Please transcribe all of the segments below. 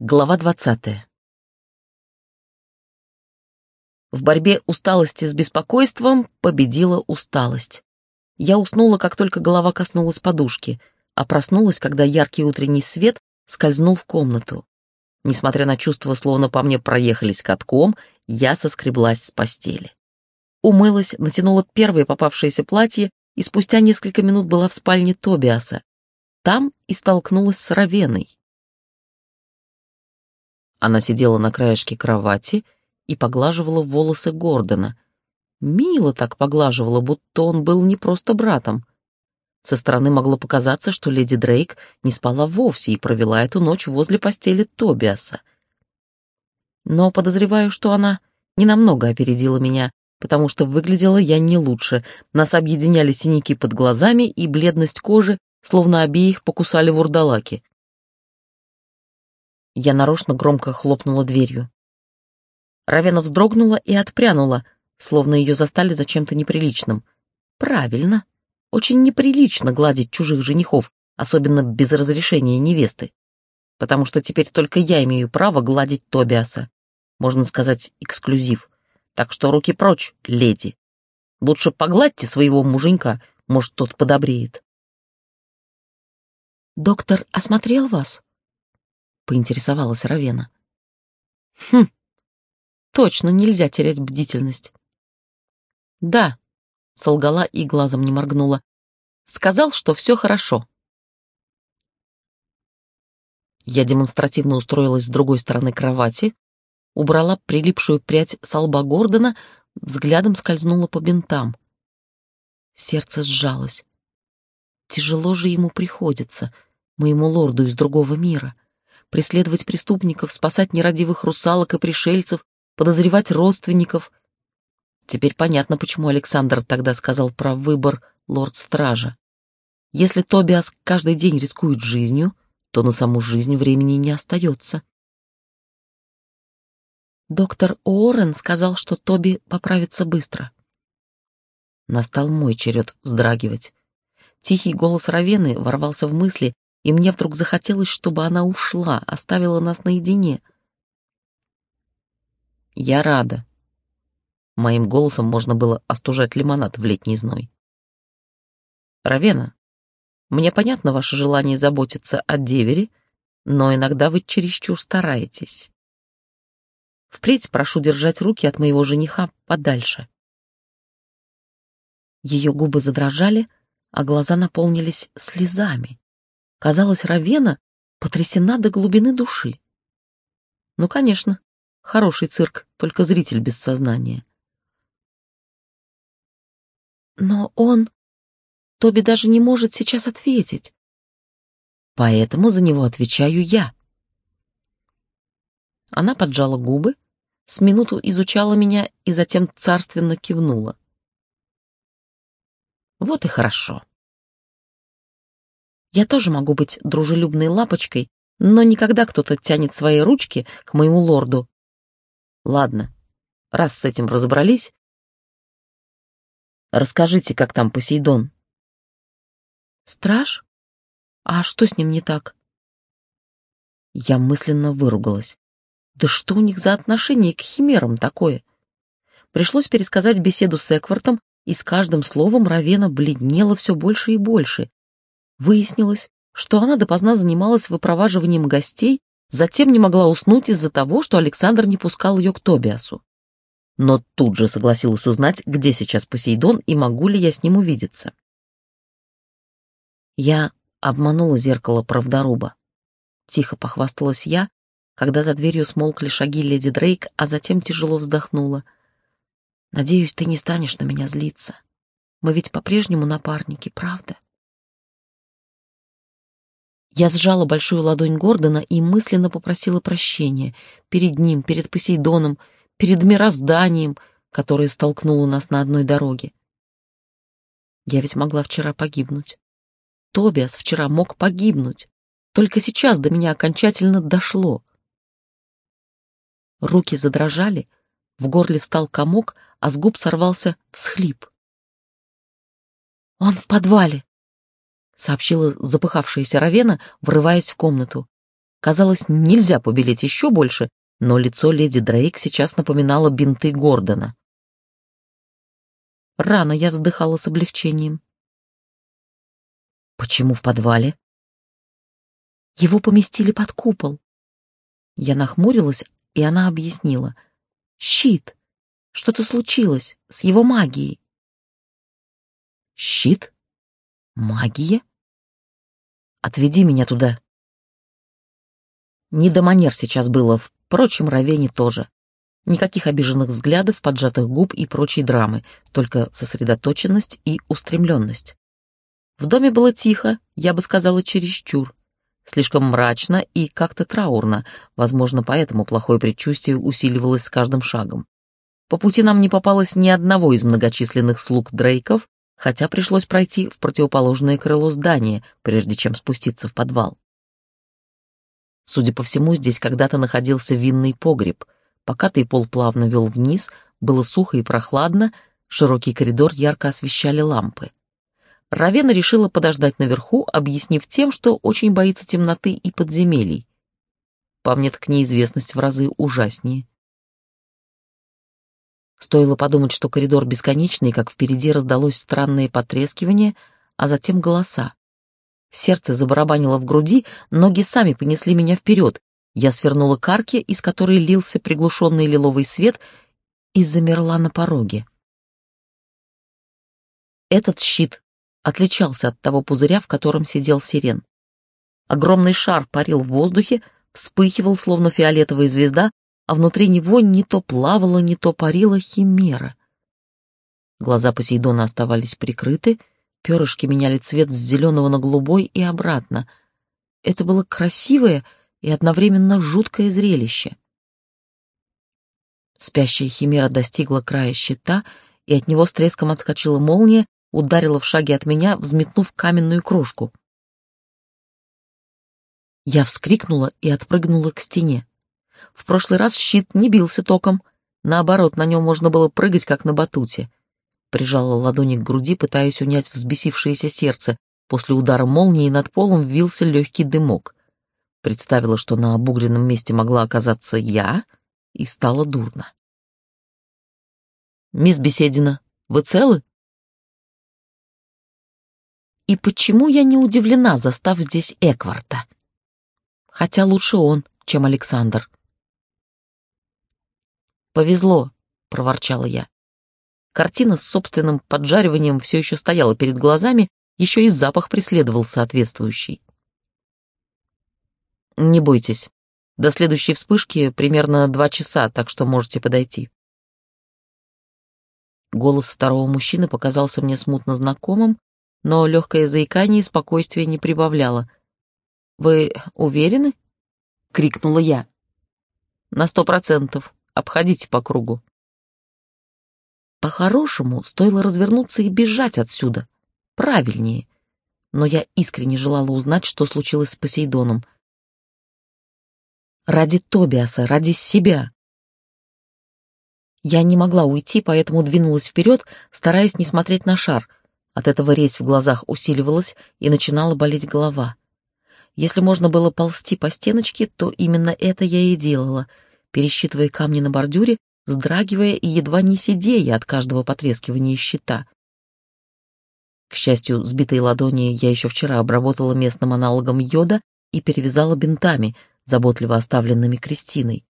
Глава 20. В борьбе усталости с беспокойством победила усталость. Я уснула, как только голова коснулась подушки, а проснулась, когда яркий утренний свет скользнул в комнату. Несмотря на чувство, словно по мне проехались катком, я соскреблась с постели. Умылась, натянула первое попавшееся платье и спустя несколько минут была в спальне Тобиаса. Там и столкнулась с Равеной. Она сидела на краешке кровати и поглаживала волосы Гордона. Мило так поглаживала, будто он был не просто братом. Со стороны могло показаться, что леди Дрейк не спала вовсе и провела эту ночь возле постели Тобиаса. Но подозреваю, что она ненамного опередила меня, потому что выглядела я не лучше. Нас объединяли синяки под глазами и бледность кожи, словно обеих покусали вурдалаки. Я нарочно громко хлопнула дверью. Равена вздрогнула и отпрянула, словно ее застали за чем-то неприличным. Правильно. Очень неприлично гладить чужих женихов, особенно без разрешения невесты. Потому что теперь только я имею право гладить Тобиаса. Можно сказать, эксклюзив. Так что руки прочь, леди. Лучше погладьте своего муженька, может, тот подобреет. «Доктор осмотрел вас?» Поинтересовалась Равена. Хм, точно нельзя терять бдительность. Да, солгала и глазом не моргнула. Сказал, что все хорошо. Я демонстративно устроилась с другой стороны кровати, убрала прилипшую прядь с лба Гордона, взглядом скользнула по бинтам. Сердце сжалось. Тяжело же ему приходится, моему лорду из другого мира преследовать преступников, спасать нерадивых русалок и пришельцев, подозревать родственников. Теперь понятно, почему Александр тогда сказал про выбор лорд-стража. Если Тобиас каждый день рискует жизнью, то на саму жизнь времени не остается. Доктор Уоррен сказал, что Тоби поправится быстро. Настал мой черед вздрагивать. Тихий голос Равены ворвался в мысли, и мне вдруг захотелось, чтобы она ушла, оставила нас наедине. Я рада. Моим голосом можно было остужать лимонад в летний зной. Равена, мне понятно ваше желание заботиться о девере, но иногда вы чересчур стараетесь. Впредь прошу держать руки от моего жениха подальше. Ее губы задрожали, а глаза наполнились слезами. Казалось, Равена потрясена до глубины души. Ну, конечно, хороший цирк, только зритель без сознания. Но он... Тоби даже не может сейчас ответить. Поэтому за него отвечаю я. Она поджала губы, с минуту изучала меня и затем царственно кивнула. Вот и хорошо. Я тоже могу быть дружелюбной лапочкой, но никогда кто-то тянет свои ручки к моему лорду. Ладно, раз с этим разобрались, расскажите, как там Посейдон. Страж? А что с ним не так? Я мысленно выругалась. Да что у них за отношение к химерам такое? Пришлось пересказать беседу с Эквартом, и с каждым словом Равена бледнела все больше и больше. Выяснилось, что она допоздна занималась выпроваживанием гостей, затем не могла уснуть из-за того, что Александр не пускал ее к Тобиасу. Но тут же согласилась узнать, где сейчас Посейдон и могу ли я с ним увидеться. Я обманула зеркало правдоруба. Тихо похвасталась я, когда за дверью смолкли шаги леди Дрейк, а затем тяжело вздохнула. «Надеюсь, ты не станешь на меня злиться. Мы ведь по-прежнему напарники, правда?» Я сжала большую ладонь Гордона и мысленно попросила прощения перед ним, перед Посейдоном, перед мирозданием, которое столкнуло нас на одной дороге. Я ведь могла вчера погибнуть. Тобиас вчера мог погибнуть. Только сейчас до меня окончательно дошло. Руки задрожали, в горле встал комок, а с губ сорвался всхлип. «Он в подвале!» Сообщила запыхавшаяся Равена, врываясь в комнату. Казалось, нельзя побелеть еще больше, но лицо леди Дрейк сейчас напоминало бинты Гордона. Рано я вздыхала с облегчением. Почему в подвале? Его поместили под купол. Я нахмурилась, и она объяснила. Щит. Что-то случилось с его магией. Щит? Магия? Отведи меня туда. Не до манер сейчас было, впрочем, Равене тоже. Никаких обиженных взглядов, поджатых губ и прочей драмы, только сосредоточенность и устремленность. В доме было тихо, я бы сказала, чересчур. Слишком мрачно и как-то траурно, возможно, поэтому плохое предчувствие усиливалось с каждым шагом. По пути нам не попалось ни одного из многочисленных слуг Дрейков, хотя пришлось пройти в противоположное крыло здания, прежде чем спуститься в подвал. Судя по всему, здесь когда-то находился винный погреб. Покатый пол плавно вел вниз, было сухо и прохладно, широкий коридор ярко освещали лампы. Равена решила подождать наверху, объяснив тем, что очень боится темноты и подземелий. По мне так неизвестность в разы ужаснее. Стоило подумать, что коридор бесконечный, как впереди раздалось странное потрескивание, а затем голоса. Сердце забарабанило в груди, ноги сами понесли меня вперед. Я свернула к арке, из которой лился приглушенный лиловый свет, и замерла на пороге. Этот щит отличался от того пузыря, в котором сидел сирен. Огромный шар парил в воздухе, вспыхивал, словно фиолетовая звезда, а внутри него не то плавала, не то парила химера. Глаза Посейдона оставались прикрыты, Перышки меняли цвет с зеленого на голубой и обратно. Это было красивое и одновременно жуткое зрелище. Спящая химера достигла края щита, и от него с треском отскочила молния, ударила в шаге от меня, взметнув каменную крошку. Я вскрикнула и отпрыгнула к стене. В прошлый раз щит не бился током, наоборот, на нем можно было прыгать, как на батуте прижала ладони к груди, пытаясь унять взбесившееся сердце. После удара молнии над полом вился легкий дымок. Представила, что на обугленном месте могла оказаться я, и стало дурно. «Мисс Беседина, вы целы?» И почему я не удивлена, застав здесь Экварта? Хотя лучше он, чем Александр. «Повезло», — проворчала я. Картина с собственным поджариванием все еще стояла перед глазами, еще и запах преследовал соответствующий. «Не бойтесь. До следующей вспышки примерно два часа, так что можете подойти». Голос второго мужчины показался мне смутно знакомым, но легкое заикание и спокойствие не прибавляло. «Вы уверены?» — крикнула я. «На сто процентов. Обходите по кругу». По-хорошему, стоило развернуться и бежать отсюда. Правильнее. Но я искренне желала узнать, что случилось с Посейдоном. Ради Тобиаса, ради себя. Я не могла уйти, поэтому двинулась вперед, стараясь не смотреть на шар. От этого резь в глазах усиливалась и начинала болеть голова. Если можно было ползти по стеночке, то именно это я и делала, пересчитывая камни на бордюре вздрагивая и едва не сидея от каждого потрескивания щита. К счастью, сбитые ладони я еще вчера обработала местным аналогом йода и перевязала бинтами, заботливо оставленными Кристиной.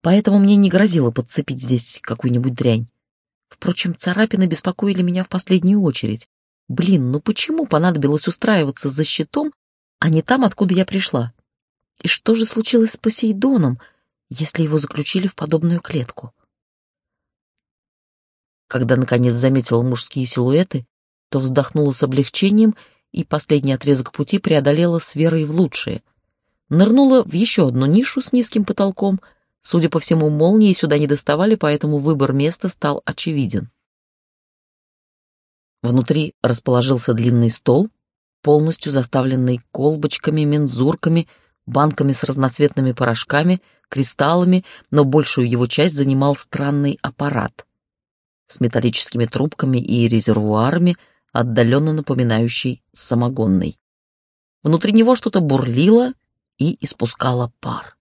Поэтому мне не грозило подцепить здесь какую-нибудь дрянь. Впрочем, царапины беспокоили меня в последнюю очередь. Блин, ну почему понадобилось устраиваться за щитом, а не там, откуда я пришла? И что же случилось с Посейдоном, если его заключили в подобную клетку? Когда, наконец, заметила мужские силуэты, то вздохнула с облегчением и последний отрезок пути преодолела с верой в лучшее. Нырнула в еще одну нишу с низким потолком. Судя по всему, молнии сюда не доставали, поэтому выбор места стал очевиден. Внутри расположился длинный стол, полностью заставленный колбочками, мензурками, банками с разноцветными порошками, кристаллами, но большую его часть занимал странный аппарат с металлическими трубками и резервуарами, отдаленно напоминающий самогонный. Внутри него что-то бурлило, и испускала пар.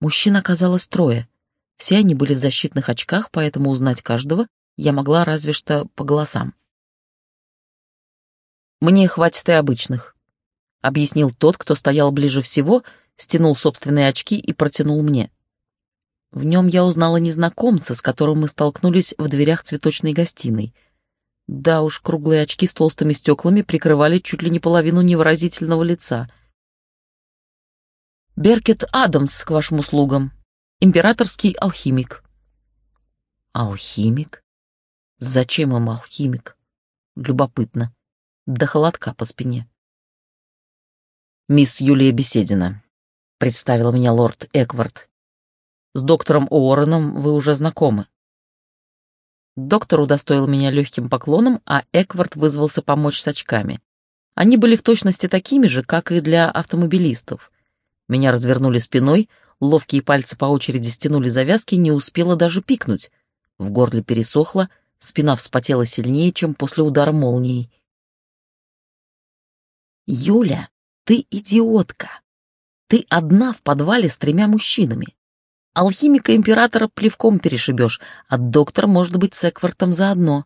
Мужчин оказалось трое. Все они были в защитных очках, поэтому узнать каждого я могла разве что по голосам. «Мне хватит и обычных», — объяснил тот, кто стоял ближе всего, стянул собственные очки и протянул мне. В нем я узнала незнакомца, с которым мы столкнулись в дверях цветочной гостиной. Да уж, круглые очки с толстыми стеклами прикрывали чуть ли не половину невыразительного лица. «Беркет Адамс, к вашим услугам. Императорский алхимик». «Алхимик? Зачем им алхимик?» Любопытно. До холодка по спине. «Мисс Юлия Беседина», — представил меня лорд Эквард. С доктором Уорреном вы уже знакомы. Доктор удостоил меня легким поклоном, а Эквард вызвался помочь с очками. Они были в точности такими же, как и для автомобилистов. Меня развернули спиной, ловкие пальцы по очереди стянули завязки, не успела даже пикнуть. В горле пересохло, спина вспотела сильнее, чем после удара молнией. «Юля, ты идиотка! Ты одна в подвале с тремя мужчинами. Алхимика императора плевком перешибешь, а доктор может быть с Эквартом заодно.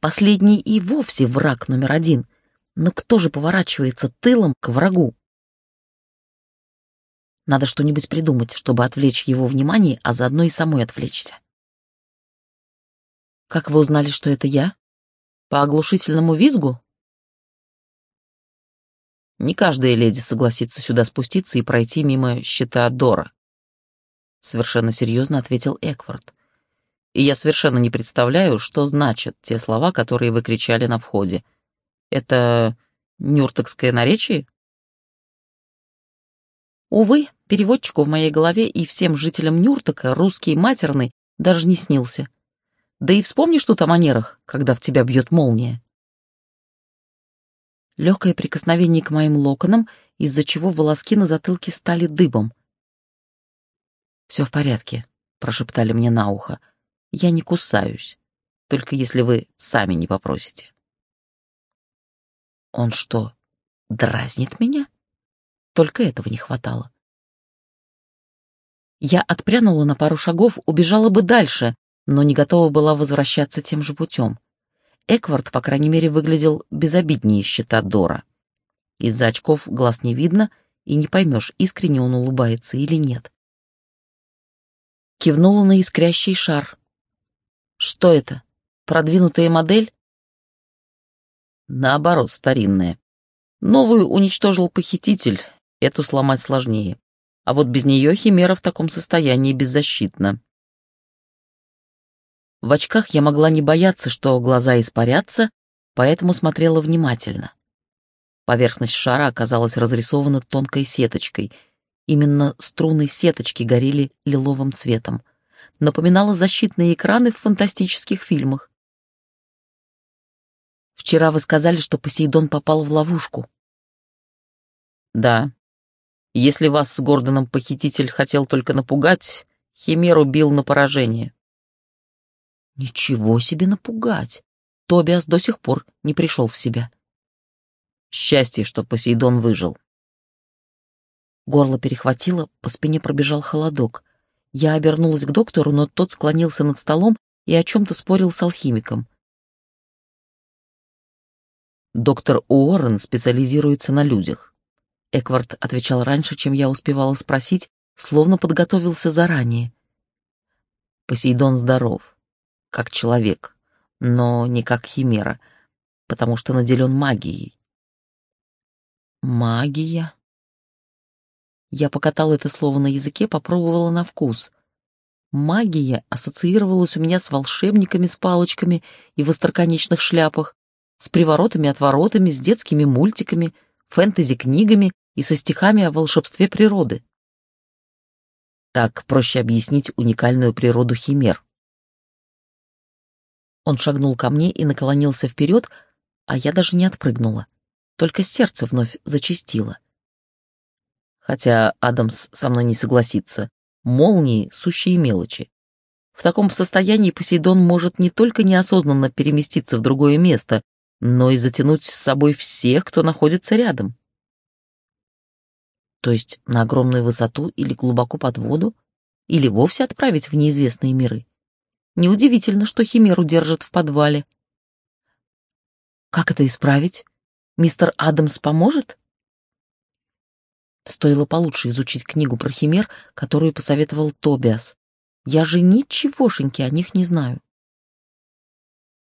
Последний и вовсе враг номер один. Но кто же поворачивается тылом к врагу? Надо что-нибудь придумать, чтобы отвлечь его внимание, а заодно и самой отвлечься. Как вы узнали, что это я? По оглушительному визгу? Не каждая леди согласится сюда спуститься и пройти мимо щита Дора совершенно серьезно ответил Эквард. И я совершенно не представляю, что значат те слова, которые вы кричали на входе. Это нюртокское наречие? Увы, переводчику в моей голове и всем жителям Нюртока русский матерный даже не снился. Да и вспомнишь тут о манерах, когда в тебя бьет молния. Легкое прикосновение к моим локонам, из-за чего волоски на затылке стали дыбом — «Все в порядке», — прошептали мне на ухо. «Я не кусаюсь, только если вы сами не попросите». «Он что, дразнит меня?» Только этого не хватало. Я отпрянула на пару шагов, убежала бы дальше, но не готова была возвращаться тем же путем. Эквард, по крайней мере, выглядел безобиднее щита Дора. Из-за очков глаз не видно, и не поймешь, искренне он улыбается или нет кивнула на искрящий шар. Что это? Продвинутая модель? Наоборот, старинная. Новую уничтожил похититель, эту сломать сложнее. А вот без нее химера в таком состоянии беззащитна. В очках я могла не бояться, что глаза испарятся, поэтому смотрела внимательно. Поверхность шара оказалась разрисована тонкой сеточкой — Именно струны сеточки горели лиловым цветом. Напоминало защитные экраны в фантастических фильмах. Вчера вы сказали, что Посейдон попал в ловушку. Да. Если вас с Гордоном похититель хотел только напугать, Химеру бил на поражение. Ничего себе напугать. Тобиас до сих пор не пришел в себя. Счастье, что Посейдон выжил. Горло перехватило, по спине пробежал холодок. Я обернулась к доктору, но тот склонился над столом и о чем-то спорил с алхимиком. «Доктор Уоррен специализируется на людях», — Эквард отвечал раньше, чем я успевала спросить, словно подготовился заранее. «Посейдон здоров, как человек, но не как химера, потому что наделен магией». «Магия?» Я покатала это слово на языке, попробовала на вкус. Магия ассоциировалась у меня с волшебниками с палочками и в остроконечных шляпах, с приворотами-отворотами, с детскими мультиками, фэнтези-книгами и со стихами о волшебстве природы. Так проще объяснить уникальную природу химер. Он шагнул ко мне и наклонился вперед, а я даже не отпрыгнула. Только сердце вновь зачастило хотя Адамс со мной не согласится, молнии — сущие мелочи. В таком состоянии Посейдон может не только неосознанно переместиться в другое место, но и затянуть с собой всех, кто находится рядом. То есть на огромную высоту или глубоко под воду? Или вовсе отправить в неизвестные миры? Неудивительно, что Химеру держат в подвале. Как это исправить? Мистер Адамс поможет? Стоило получше изучить книгу про химер, которую посоветовал Тобиас. Я же ничегошеньки о них не знаю.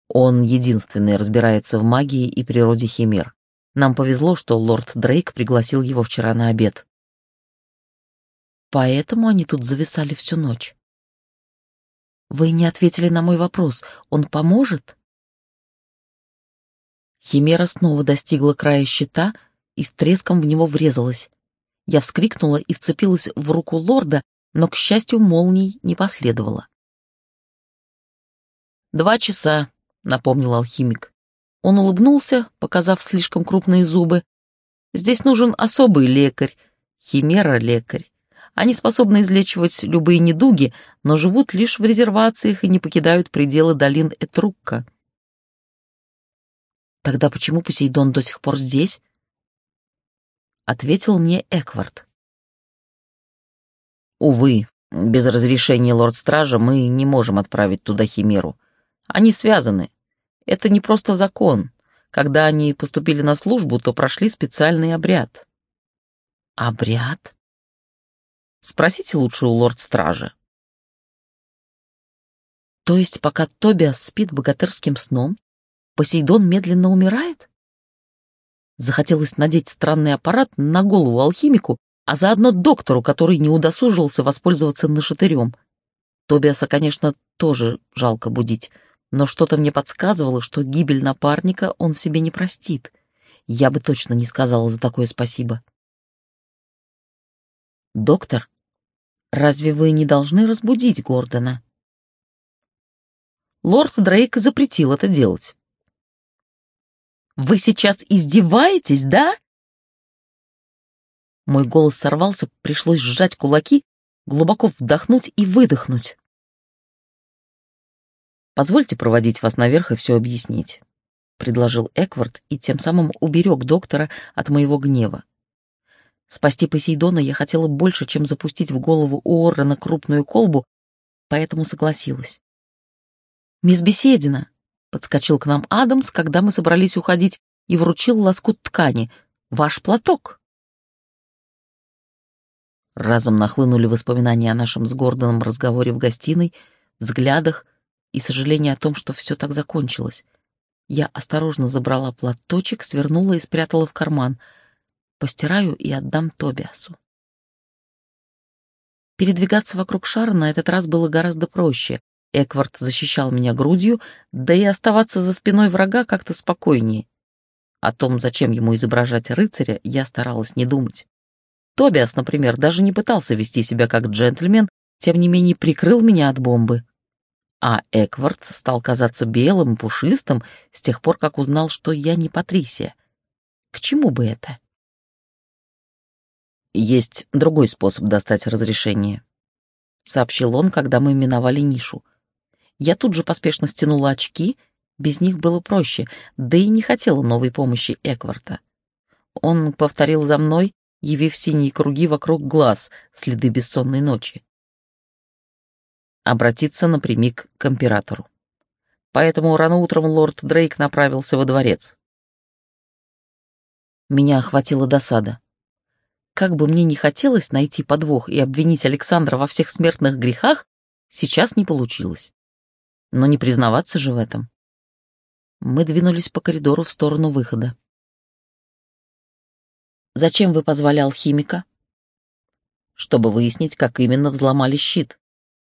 Он единственный разбирается в магии и природе химер. Нам повезло, что лорд Дрейк пригласил его вчера на обед. Поэтому они тут зависали всю ночь. Вы не ответили на мой вопрос. Он поможет? Химера снова достигла края щита и с треском в него врезалась. Я вскрикнула и вцепилась в руку лорда, но, к счастью, молний не последовало. «Два часа», — напомнил алхимик. Он улыбнулся, показав слишком крупные зубы. «Здесь нужен особый лекарь, химера-лекарь. Они способны излечивать любые недуги, но живут лишь в резервациях и не покидают пределы долин Этрукка». «Тогда почему Посейдон до сих пор здесь?» Ответил мне Эквард. «Увы, без разрешения лорд-стража мы не можем отправить туда Химеру. Они связаны. Это не просто закон. Когда они поступили на службу, то прошли специальный обряд. Обряд? Спросите лучше у лорд-стража. То есть, пока Тобиас спит богатырским сном, Посейдон медленно умирает? Захотелось надеть странный аппарат на голову алхимику, а заодно доктору, который не удосужился воспользоваться нашатырем. Тобиаса, конечно, тоже жалко будить, но что-то мне подсказывало, что гибель напарника он себе не простит. Я бы точно не сказала за такое спасибо. «Доктор, разве вы не должны разбудить Гордона?» Лорд Дрейк запретил это делать. «Вы сейчас издеваетесь, да?» Мой голос сорвался, пришлось сжать кулаки, глубоко вдохнуть и выдохнуть. Позвольте проводить вас наверх и все объяснить», — предложил Эквард и тем самым уберег доктора от моего гнева. Спасти Посейдона я хотела больше, чем запустить в голову Уоррена крупную колбу, поэтому согласилась. «Мисс Беседина», — подскочил к нам Адамс, когда мы собрались уходить, и вручил лоскут ткани. «Ваш платок». Разом нахлынули воспоминания о нашем с Гордоном разговоре в гостиной, взглядах, и сожаление о том, что все так закончилось. Я осторожно забрала платочек, свернула и спрятала в карман. Постираю и отдам Тобиасу. Передвигаться вокруг шара на этот раз было гораздо проще. Эквард защищал меня грудью, да и оставаться за спиной врага как-то спокойнее. О том, зачем ему изображать рыцаря, я старалась не думать. Тобиас, например, даже не пытался вести себя как джентльмен, тем не менее прикрыл меня от бомбы а Эквард стал казаться белым, пушистым с тех пор, как узнал, что я не Патрисия. К чему бы это? «Есть другой способ достать разрешение», — сообщил он, когда мы миновали нишу. Я тут же поспешно стянула очки, без них было проще, да и не хотела новой помощи Экварта. Он повторил за мной, явив синие круги вокруг глаз, следы бессонной ночи обратиться напрямик к императору. Поэтому рано утром лорд Дрейк направился во дворец. Меня охватила досада. Как бы мне ни хотелось найти подвох и обвинить Александра во всех смертных грехах, сейчас не получилось. Но не признаваться же в этом. Мы двинулись по коридору в сторону выхода. «Зачем вы позвали алхимика?» «Чтобы выяснить, как именно взломали щит»,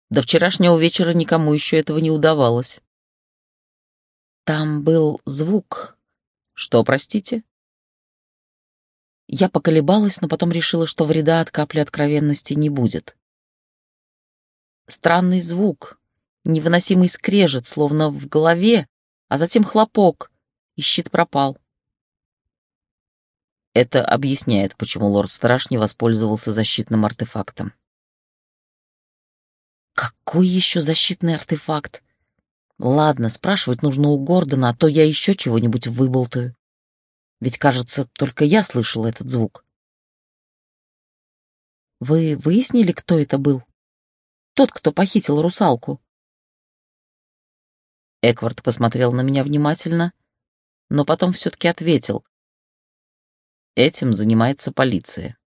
до вчерашнего вечера никому еще этого не удавалось. Там был звук. Что, простите? Я поколебалась, но потом решила, что вреда от капли откровенности не будет. Странный звук, невыносимый скрежет, словно в голове, а затем хлопок, и щит пропал. Это объясняет, почему лорд-страж не воспользовался защитным артефактом. Какой еще защитный артефакт? Ладно, спрашивать нужно у Гордона, а то я еще чего-нибудь выболтаю. Ведь, кажется, только я слышал этот звук. Вы выяснили, кто это был? Тот, кто похитил русалку?» Эквард посмотрел на меня внимательно, но потом все-таки ответил. Этим занимается полиция.